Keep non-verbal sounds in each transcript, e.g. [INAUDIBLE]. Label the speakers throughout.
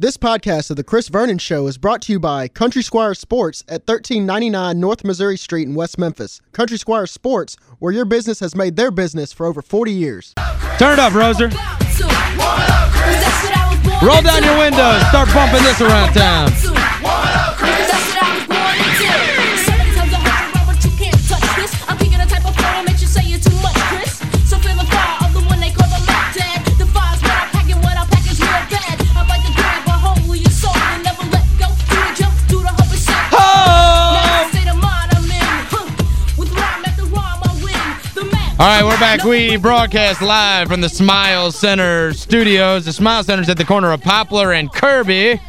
Speaker 1: This podcast of The Chris Vernon Show is brought to you by Country Squire Sports at 1399 North Missouri Street in West Memphis. Country Squire Sports, where your business has made their business for over 40 years.
Speaker 2: Turn it up, Roser. Roll down your windows. Start bumping this around town. All right, we're back. We broadcast live from the Smile Center studios. The Smile Center's at the corner of Poplar and Kirby.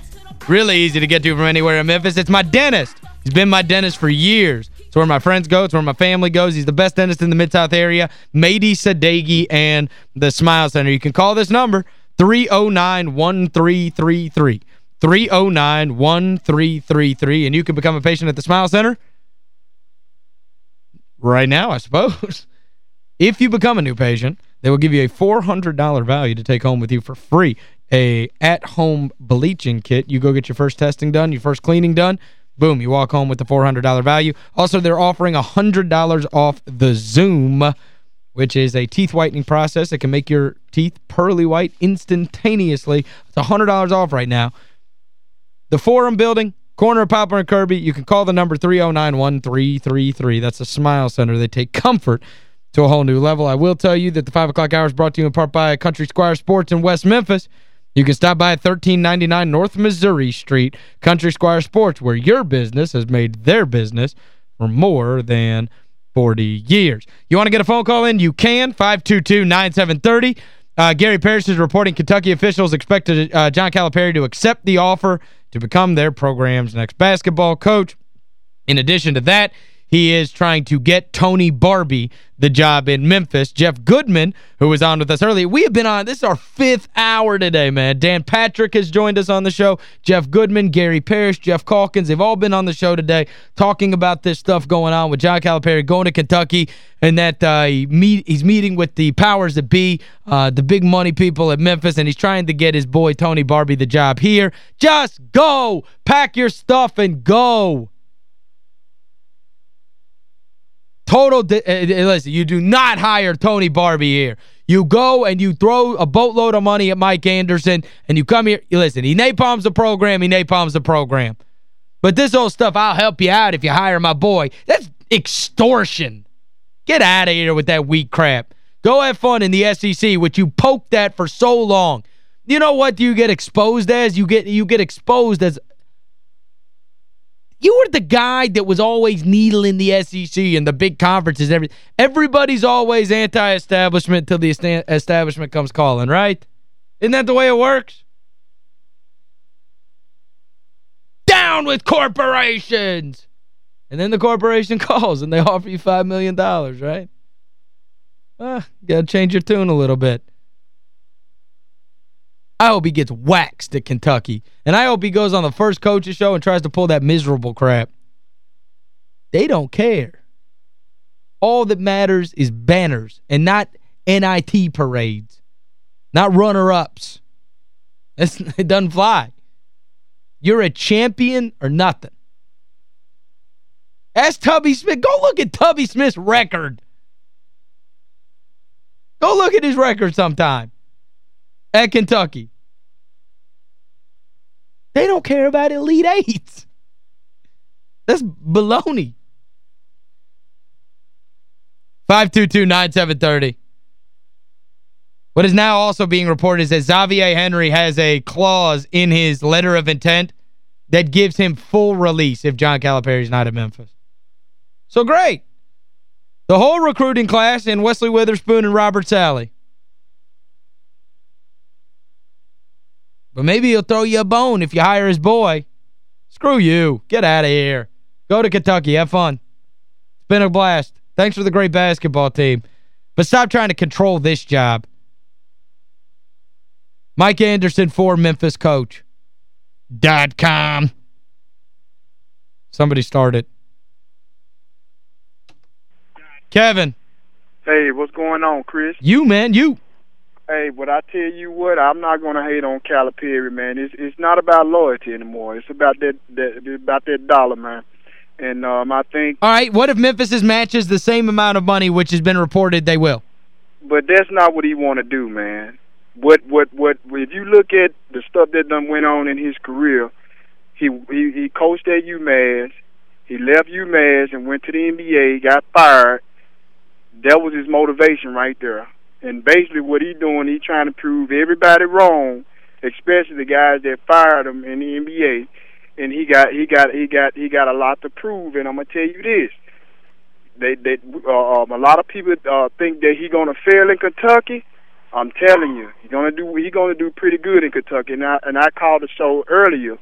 Speaker 2: Really easy to get to from anywhere in Memphis. It's my dentist. He's been my dentist for years. It's where my friends go. It's where my family goes. He's the best dentist in the Mid-South area. Mady Sadeghi and the Smile Center. You can call this number, 309-1333. 309-1333. And you can become a patient at the Smile Center right now, I suppose. If you become a new patient, they will give you a $400 value to take home with you for free. A at-home bleaching kit. You go get your first testing done, your first cleaning done. Boom, you walk home with the $400 value. Also, they're offering $100 off the Zoom, which is a teeth whitening process that can make your teeth pearly white instantaneously. It's $100 off right now. The Forum Building, corner of Poplar and Kirby. You can call the number 309-1333. That's a Smile Center. They take comfort to a whole new level. I will tell you that the 5 o'clock hour is brought to you in part by Country Squire Sports in West Memphis. You can stop by at 1399 North Missouri Street, Country Squire Sports, where your business has made their business for more than 40 years. You want to get a phone call in? You can, 522-9730. Uh, Gary Parrish is reporting Kentucky officials expected uh, John Calipari to accept the offer to become their program's next basketball coach. In addition to that, he is trying to get Tony Barbee the job in Memphis. Jeff Goodman, who was on with us earlier. We have been on, this is our fifth hour today, man. Dan Patrick has joined us on the show. Jeff Goodman, Gary Parrish, Jeff Calkins, they've all been on the show today talking about this stuff going on with John Calipari going to Kentucky and that uh, he meet, he's meeting with the powers that be, uh, the big money people at Memphis, and he's trying to get his boy Tony Barbee the job here. Just go! Pack your stuff and go! Total, uh, listen, you do not hire Tony Barbee here. You go and you throw a boatload of money at Mike Anderson, and you come here. Listen, he napalms the program, he napalms the program. But this old stuff, I'll help you out if you hire my boy. That's extortion. Get out of here with that weak crap. Go have fun in the SEC, which you poked at for so long. You know what do you get exposed as? You get you get exposed as you were the guy that was always needling the SEC and the big conferences. Every, everybody's always anti-establishment until the establishment comes calling, right? Isn't that the way it works? Down with corporations! And then the corporation [LAUGHS] calls and they offer you $5 million, dollars, right? Uh, got to change your tune a little bit. I hope he gets waxed at Kentucky. And I hope he goes on the first coach's show and tries to pull that miserable crap. They don't care. All that matters is banners and not NIT parades. Not runner-ups. [LAUGHS] It doesn't fly. You're a champion or nothing. Ask Tubby Smith. Go look at Tubby Smith's record. Go look at his record sometime at Kentucky. They don't care about Elite Eight. That's baloney. 522-9730. What is now also being reported is that Xavier Henry has a clause in his letter of intent that gives him full release if John Calipari is not at Memphis. So great. The whole recruiting class in Wesley Witherspoon and Roburt Sallie But maybe he'll throw you a bone if you hire his boy. Screw you. Get out of here. Go to Kentucky. Have fun. It's been a blast. Thanks for the great basketball team. But stop trying to control this job. Mike Anderson for Memphis coach. Dot com. Somebody started. Kevin.
Speaker 3: Hey, what's going on, Chris?
Speaker 2: You, man, you.
Speaker 3: Hey, but I tell you what, I'm not gonna hate on Calipari, man. It's it's not about loyalty anymore. It's about that that about that dollar, man. And um, I think.
Speaker 2: All right. What if Memphis matches the same amount of money, which has been reported they will?
Speaker 3: But that's not what he want to do, man. What what what? If you look at the stuff that done went on in his career, he he, he coached at UMass. He left UMass and went to the NBA. Got fired. That was his motivation right there. And basically, what he's doing, he's trying to prove everybody wrong, especially the guys that fired him in the NBA. And he got he got he got he got a lot to prove. And I'm gonna tell you this: they they uh, um, a lot of people uh, think that he's gonna fail in Kentucky. I'm telling you, he's gonna do he's gonna do pretty good in Kentucky. And I and I called the show earlier,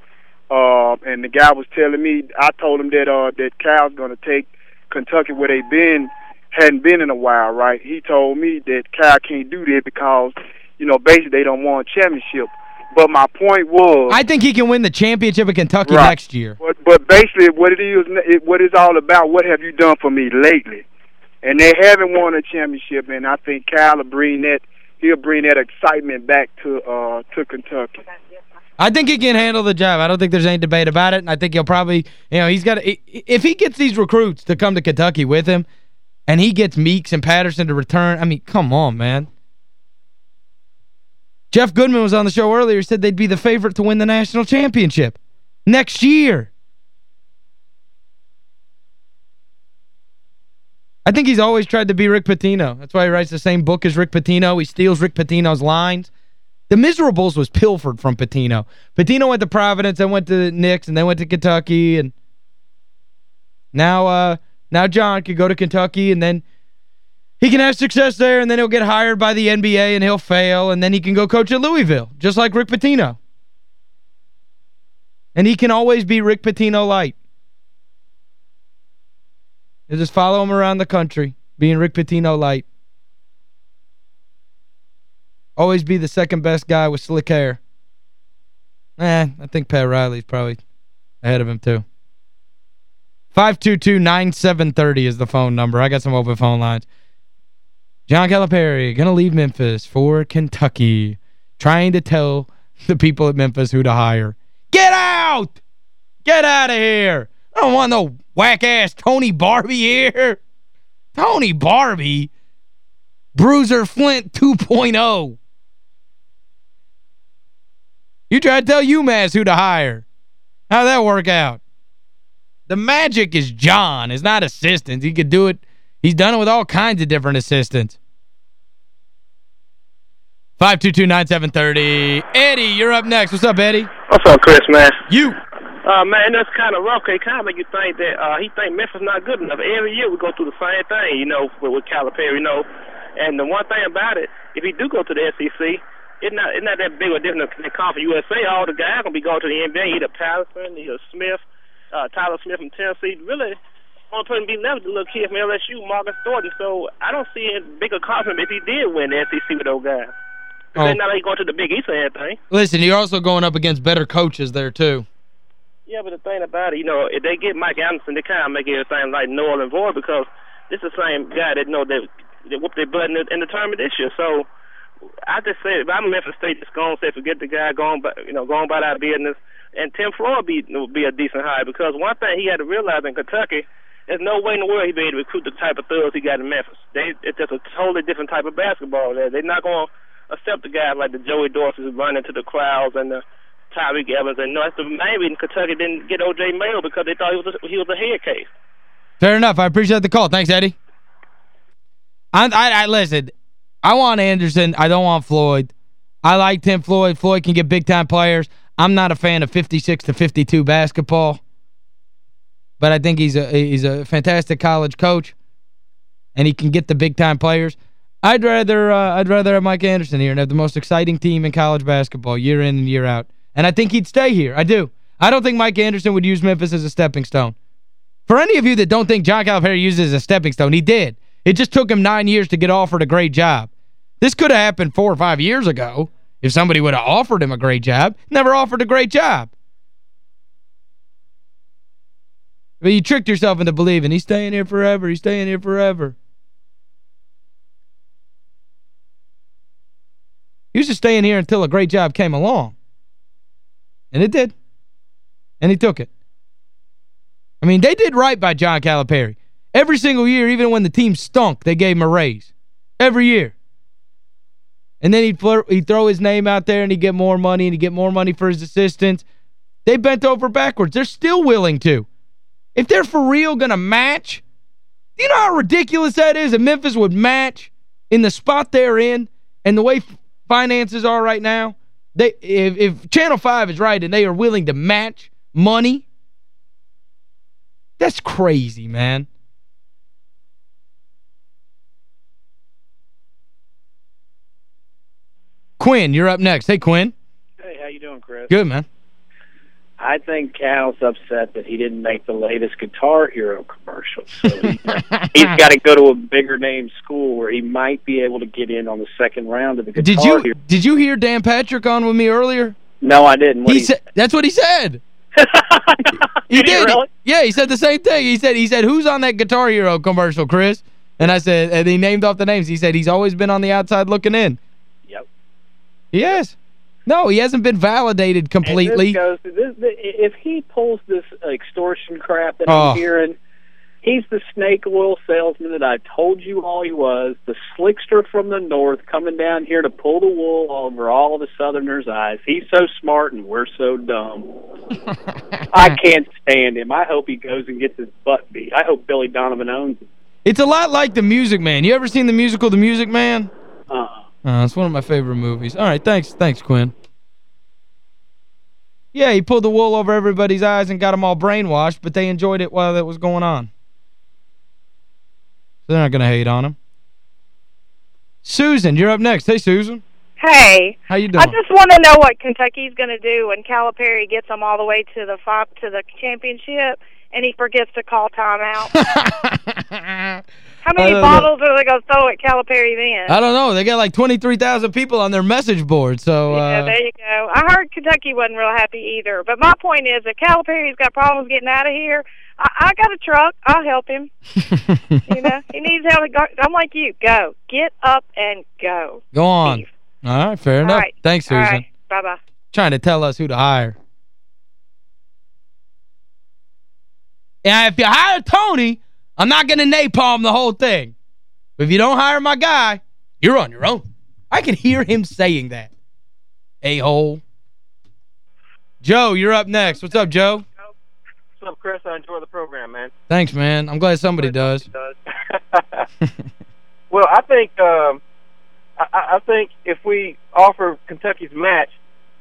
Speaker 3: uh, and the guy was telling me I told him that uh, that Cal's gonna take Kentucky where they've been hadn't been in a while, right? He told me that Cal can't do that because, you know, basically they don't want a championship. But my point was...
Speaker 2: I think he can win the championship of Kentucky
Speaker 3: right.
Speaker 2: next year.
Speaker 3: But, but basically what it is, what it's all about, what have you done for me lately? And they haven't won a championship, and I think Cal will bring that, he'll bring that excitement back to uh to Kentucky.
Speaker 2: I think he can handle the job. I don't think there's any debate about it. And I think he'll probably, you know, he's got to, if he gets these recruits to come to Kentucky with him, and he gets Meeks and Patterson to return. I mean, come on, man. Jeff Goodman was on the show earlier, He said they'd be the favorite to win the national championship next year. I think he's always tried to be Rick Pitino. That's why he writes the same book as Rick Pitino. He steals Rick Pitino's lines. The Miserables was pilfered from Pitino. Pitino went to Providence, then went to the Knicks, and then went to Kentucky, and now uh, now John could go to Kentucky and then he can have success there and then he'll get hired by the NBA and he'll fail and then he can go coach at Louisville, just like Rick Pitino. And he can always be Rick Pitino light. Just follow him around the country, being Rick Pitino light. Always be the second best guy with slick hair. Eh, I think Pat Riley's probably ahead of him too. 522-9730 is the phone number. I got some open phone lines. John Calipari going to leave Memphis for Kentucky. Trying to tell the people at Memphis who to hire. Get out! Get out of here! I don't want no whack-ass Tony Barbee here. Tony Barbee? Bruiser Flint 2.0. You try to tell UMass who to hire. How'd that work out? The magic is John. It's not assistants. He could do it. He's done it with all kinds of different assistants. 522-9730. Eddie, you're up next. What's up, Eddie?
Speaker 4: What's up, Chris, man?
Speaker 2: You.
Speaker 4: Uh, man, that's kind of rough. It kind of make you think that uh, he think Memphis not good enough. Every year we go through the same thing, you know, with, with Calipari, you know. And the one thing about it, if he do go to the SEC, it's not it's not that big a difference than Conference USA. All the guys gonna be going to the NBA. Either Patterson, either Smith, uh, Tyler Smith from Tennessee. Really, only person be left the little kid from LSU, Marcus Thornton. So I don't see a bigger confidence if he did win the SEC with those guys. Oh. Not like going to the Big East or anything.
Speaker 2: Listen, you're also going up against better coaches there, too.
Speaker 4: Yeah, but the thing about it, you know, if they get Mike Anderson, they kind of make everything like null and void because this is the same guy that know that they whooped their butt in the, in the tournament this year. So I just say, if I'm Memphis State, just go and say, forget the guy, going, by, you know, going by that business and Tim Floyd be would be a decent hire because one thing he had to realize in Kentucky, there's no way in the world he'd be able to recruit the type of thugs he got in Memphis. They it's just a totally different type of basketball there. They're not going to accept the guys like the Joey Dorseys running to the crowds and the Tyreke Evans. And no, that's the main reason Kentucky didn't get O.J. Mayo because they thought he was a, he was a head case.
Speaker 2: Fair enough. I appreciate the call. Thanks, Eddie. I, I, I listen. I want Anderson. I don't want Floyd. I like Tim Floyd. Floyd can get big-time players. I'm not a fan of 56 to 52 basketball. But I think he's a he's a fantastic college coach. And he can get the big-time players. I'd rather uh, I'd rather have Mike Anderson here and have the most exciting team in college basketball year in and year out. And I think he'd stay here. I do. I don't think Mike Anderson would use Memphis as a stepping stone. For any of you that don't think John Calipari uses as a stepping stone, he did. It just took him nine years to get offered a great job. This could have happened four or five years ago. If somebody would have offered him a great job, never offered a great job. But you tricked yourself into believing he's staying here forever, he's staying here forever. He was just staying here until a great job came along. And it did. And he took it. I mean, they did right by John Calipari. Every single year, even when the team stunk, they gave him a raise. Every year. And then he'd, he'd throw his name out there and he'd get more money and he'd get more money for his assistants. They bent over backwards. They're still willing to. If they're for real going to match, you know how ridiculous that is? If Memphis would match in the spot they're in and the way finances are right now, they if, if Channel 5 is right and they are willing to match money, that's crazy, man. Quinn, you're up next. Hey, Quinn.
Speaker 5: Hey, how you doing, Chris?
Speaker 2: Good, man.
Speaker 5: I think Cal's upset that he didn't make the latest Guitar Hero commercial. So he, [LAUGHS] he's got to go to a bigger name school where he might be able to get in on the second round of the Guitar
Speaker 2: Did you
Speaker 5: Hero.
Speaker 2: did you hear Dan Patrick on with me earlier?
Speaker 5: No, I didn't. What
Speaker 2: He
Speaker 5: he
Speaker 2: said that's what he said. [LAUGHS] He
Speaker 5: did.
Speaker 2: did.
Speaker 5: really?
Speaker 2: Yeah, he said the same thing. He said he said who's on that Guitar Hero commercial, Chris? And I said and he named off the names. He said he's always been on the outside looking in. Has. No, he hasn't been validated completely.
Speaker 5: goes, this, if he pulls this extortion crap that
Speaker 2: Oh.
Speaker 5: I'm hearing, he's the snake oil salesman that I told you all he was, the slickster from the north coming down here to pull the wool over all the southerners' eyes. He's so smart and we're so dumb. [LAUGHS] I can't stand him. I hope he goes and gets his butt beat. I hope Billy Donovan owns him.
Speaker 2: It's a lot like The Music Man. You ever seen the musical The Music Man?
Speaker 5: Uh-uh.
Speaker 2: Uh, it's one of my favorite movies. All right, thanks. Thanks, Quinn. Yeah, he pulled the wool over everybody's eyes and got them all brainwashed, but they enjoyed it while that was going on. So they're not going to hate on him. Susan, you're up next. Hey, Susan.
Speaker 6: Hey,
Speaker 2: How you doing?
Speaker 6: I just want to know what Kentucky's going to do when Calipari gets them all the way to the to the championship and he forgets to call timeout. [LAUGHS] How many
Speaker 2: don't know.
Speaker 6: bottles are they going to throw at Calipari then?
Speaker 2: I don't know. They got like 23,000 people on their message board, so...
Speaker 6: yeah,
Speaker 2: Uh,
Speaker 6: there you go. I heard Kentucky wasn't real happy either. But my point is, if Calipari's got problems getting out of here, I, I got a truck. I'll help him. [LAUGHS] You know, he needs help. I'm like you. Go. Get up and go.
Speaker 2: Go on. All right, fair enough.
Speaker 6: right.
Speaker 2: Thanks, Susan.
Speaker 6: right. Bye-bye.
Speaker 2: Trying to tell us who to hire. Yeah, if you hire Tony, I'm not going to napalm the whole thing. But if you don't hire my guy, you're on your own. I can hear him saying that. A-hole. Joe, you're up next. What's up, Joe?
Speaker 7: What's up, Chris? I enjoy the program, man.
Speaker 2: Thanks, man. I'm glad somebody does. [LAUGHS]
Speaker 7: well, I think um, I, I think if we offer Kentucky's match,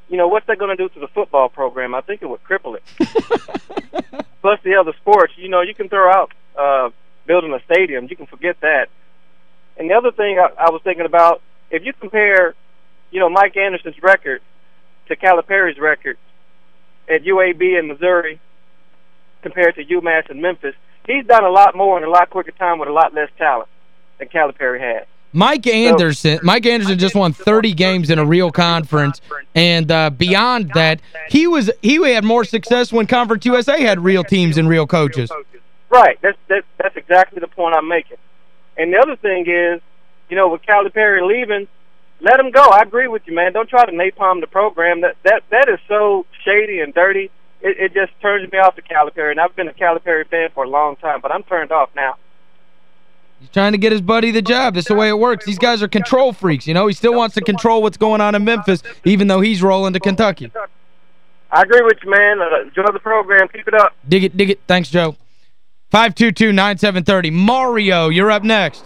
Speaker 7: you know, what's that going to do to the football program? I think it would cripple it. [LAUGHS] Plus the other sports, you know, you can throw out uh, building a stadium. You can forget that. And the other thing I, I was thinking about, if you compare, you know, Mike Anderson's record to Calipari's record at UAB in Missouri compared to UMass and Memphis, he's done a lot more in a lot quicker time with a lot less talent than Calipari had.
Speaker 2: Mike Anderson Mike Anderson just won 30 games in a real conference and uh, beyond that he was he had more success when Conference USA had real teams and real coaches.
Speaker 7: Right. That's that's that's exactly the point I'm making. And the other thing is, you know, with Calipari leaving, let him go. I agree with you, man. Don't try to napalm the program. That that that is so shady and dirty. It, it just turns me off to Calipari, and I've been a Calipari fan for a long time, but I'm turned off now.
Speaker 2: He's trying to get his buddy the job. That's the way it works. These guys are control freaks, you know. He still wants to control what's going on in Memphis even though he's rolling to Kentucky.
Speaker 7: I agree with you, man. Uh, enjoy the program. Keep it up.
Speaker 2: Dig it, dig it. Thanks, Joe. 522-9730. Mario, you're up next.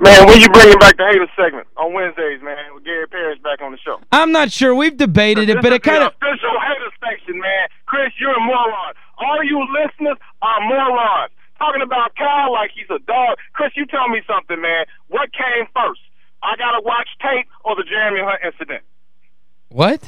Speaker 8: Man, when you bringing back the hater segment on Wednesdays, man, with Gary Parrish back on the show?
Speaker 2: I'm not sure. We've debated it, but it kind of...
Speaker 8: Your hater section, man. Chris, you're a moron. All you listeners are morons. Talking about Kyle like he's a dog. Chris, you tell me something, man. What came first? I gotta watch tape or the Jeremy Hunt incident?
Speaker 2: What?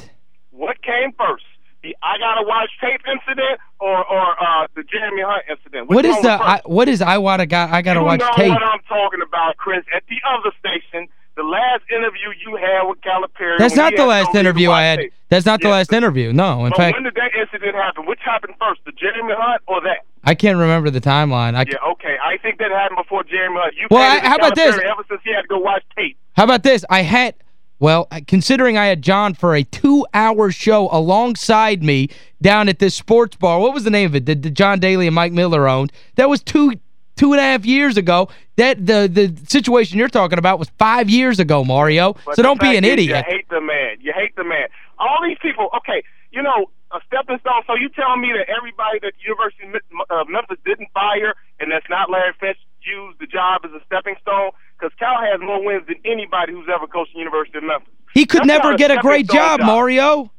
Speaker 8: What came first? The I gotta watch tape incident or or uh, the Jeremy Hunt incident? Which
Speaker 2: What is the... I, what is I want to got I got to watch
Speaker 8: you
Speaker 2: watch
Speaker 8: know
Speaker 2: tape?
Speaker 8: what I'm talking about, Chris. At the other station, the last interview you had with Calipari.
Speaker 2: That's not the last
Speaker 8: no
Speaker 2: interview I had. That's not the last interview. No, in
Speaker 8: but
Speaker 2: fact,
Speaker 8: when did that incident happen? Which happened first, the Jeremy Hunt or that?
Speaker 2: I can't remember the timeline. I,
Speaker 8: Yeah, okay. I think that happened before Jeremy Hunt. You
Speaker 2: Well, I- how about this?
Speaker 8: Ever since he had to go watch tape.
Speaker 2: How about this? I had Well, considering I had John for a two-hour show alongside me down at this sports bar, what was the name of it that John Daly and Mike Miller owned? That was two two and a half years ago. That the the situation you're talking about was five years ago, Mario.
Speaker 8: But
Speaker 2: so don't be an idiot.
Speaker 8: You hate the man. You hate the man. All these people, okay, you know, a stepping stone. So you telling me that everybody that the University of uh, Memphis didn't fire and that's not Larry Finch used the job as a stepping stone? Because Cal has more wins than anybody who's ever coached the University of Memphis.
Speaker 2: He could
Speaker 8: That's
Speaker 2: never
Speaker 8: a
Speaker 2: get a great job,
Speaker 8: job,
Speaker 2: Mario.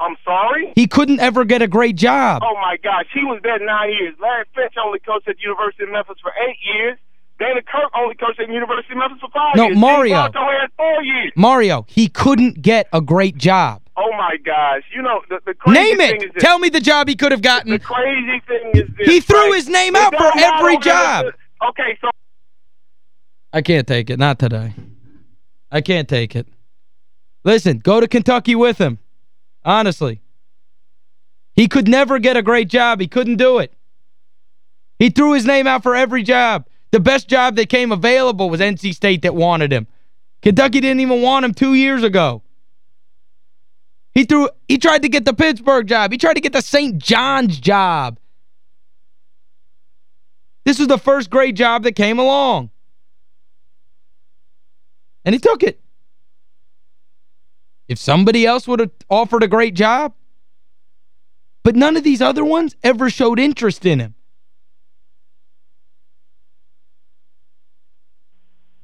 Speaker 8: I'm sorry?
Speaker 2: He couldn't ever get a great job.
Speaker 8: Oh, my gosh. He was there nine years. Larry Finch only coached at the University of Memphis for eight years. Dana Kirk only coached at the University of Memphis for five
Speaker 2: no,
Speaker 8: years.
Speaker 2: Mario.
Speaker 8: Only had four years.
Speaker 2: Mario, he couldn't get a great job.
Speaker 8: Oh, my gosh. You know, the, the crazy
Speaker 2: Name
Speaker 8: thing
Speaker 2: it.
Speaker 8: is this.
Speaker 2: Tell me the job he could have gotten.
Speaker 8: The crazy thing is this.
Speaker 2: He threw
Speaker 8: right?
Speaker 2: his name out for every job.
Speaker 8: Okay, so
Speaker 2: I can't take it. Not today. I can't take it. Listen, go to Kentucky with him. Honestly. He could never get a great job. He couldn't do it. He threw his name out for every job. The best job that came available was NC State that wanted him. Kentucky didn't even want him two years ago. He threw he tried to get the Pittsburgh job. He tried to get the St. John's job. This was the first great job that came along. And he took it. If somebody else would have offered a great job, but none of these other ones ever showed interest in him.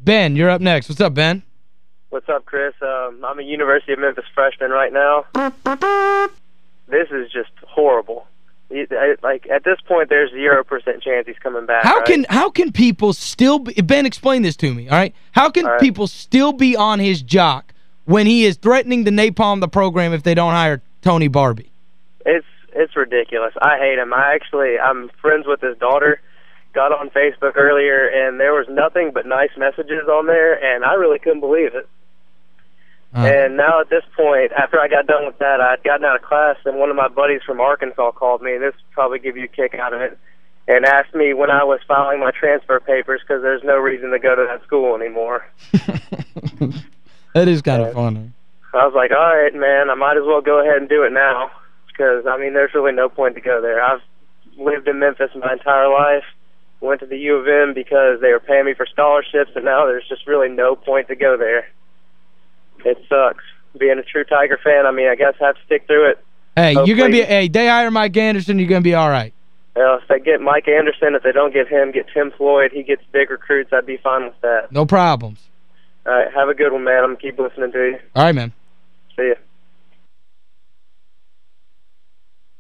Speaker 2: Ben, you're up next. What's up, Ben?
Speaker 9: What's up, Chris? Um, I'm a University of Memphis freshman right now. This is just horrible. Like at this point, there's zero percent chance he's coming back.
Speaker 2: How
Speaker 9: right?
Speaker 2: can how can people still be, Ben explain this to me, all right? How can
Speaker 9: All right.
Speaker 2: people still be on his jock when he is threatening to napalm the program if they don't hire Tony Barbee?
Speaker 9: It's it's ridiculous. I hate him. I actually I'm friends with his daughter. Got on Facebook earlier, and there was nothing but nice messages on there, and I really couldn't believe it.
Speaker 2: Uh,
Speaker 9: And now at this point, after I got done with that, I'd gotten out of class, and one of my buddies from Arkansas called me, and this probably give you a kick out of it, and asked me when I was filing my transfer papers because there's no reason to go to that school anymore. [LAUGHS]
Speaker 2: that is kind of funny.
Speaker 9: I was like, all right, man, I might as well go ahead and do it now because, I mean, there's really no point to go there. I've lived in Memphis my entire life, went to the U of M because they were paying me for scholarships, and now there's just really no point to go there. It sucks. Being a true Tiger fan, I mean, I guess I have to stick through it.
Speaker 2: Hey, you're going to be hey, they hire Mike Anderson, you're going to be all right.
Speaker 9: Know, if they get Mike Anderson, if they don't get him, get Tim Floyd, he gets big recruits, I'd be fine with that.
Speaker 2: No problems.
Speaker 9: All right, have a good one, man. I'm keep listening to you.
Speaker 2: All right, man.
Speaker 9: See ya.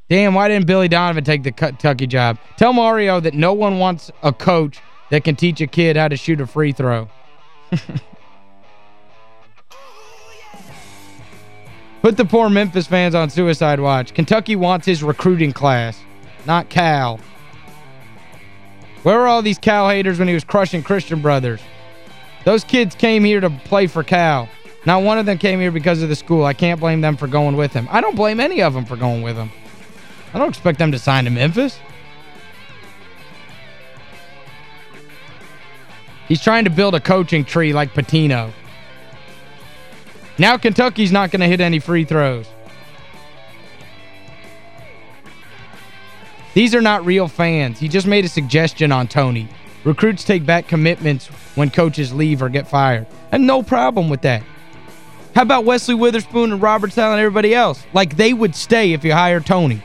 Speaker 2: Damn, why didn't Billy Donovan take the Kentucky job? Tell Mario that no one wants a coach that can teach a kid how to shoot a free throw. [LAUGHS] Put the poor Memphis fans on suicide watch. Kentucky wants his recruiting class, not Cal. Where were all these Cal haters when he was crushing Christian Brothers? Those kids came here to play for Cal. Not one of them came here because of the school. I can't blame them for going with him. I don't blame any of them for going with him. I don't expect them to sign to Memphis. He's trying to build a coaching tree like Pitino. Now Kentucky's not going to hit any free throws. These are not real fans. He just made a suggestion on Tony. Recruits take back commitments when coaches leave or get fired. And no problem with that. How about Wesley Witherspoon and Robert Sal and everybody else? Like they would stay if you hire Tony.